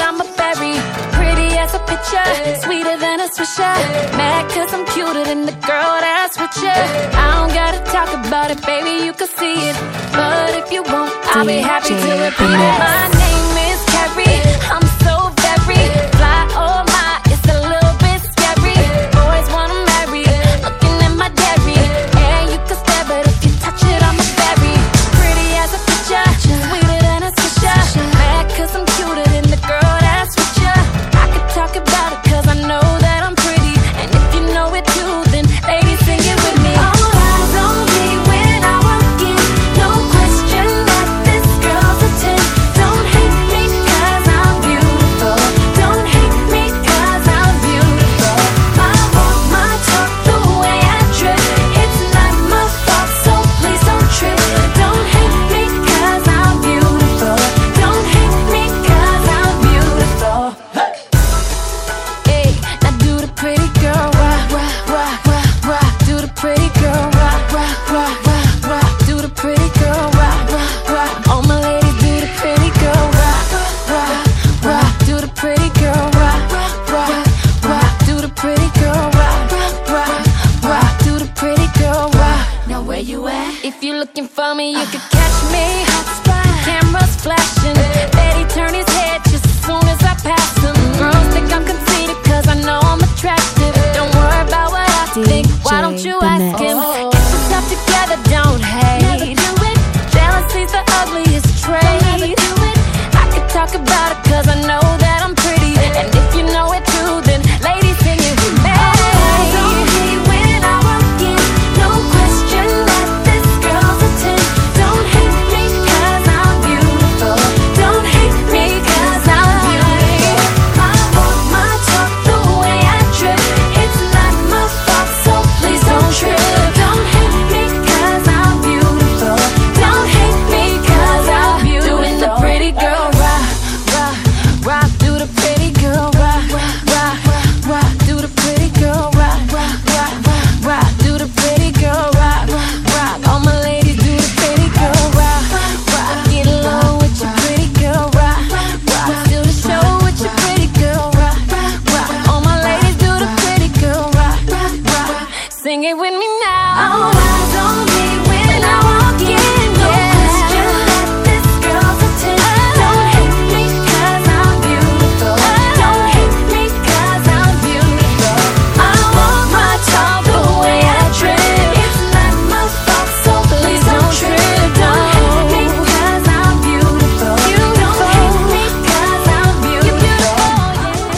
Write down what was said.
I'm a fairy, Pretty as a picture, sweeter than a swisher. Mad cause I'm cuter than the girl that's with you. I don't gotta talk about it, baby, you can see it. But if you want, I'll be happy to repeat it. My me, you could catch me. Cameras flashing, turn his head just as soon as I pass him. Girls think I'm conceited cause I know I'm attractive. Don't worry about what I think, why don't you ask him? Get yourself together, don't hate. Jealousy's the ugliest trait. I could talk about it cause it with me now.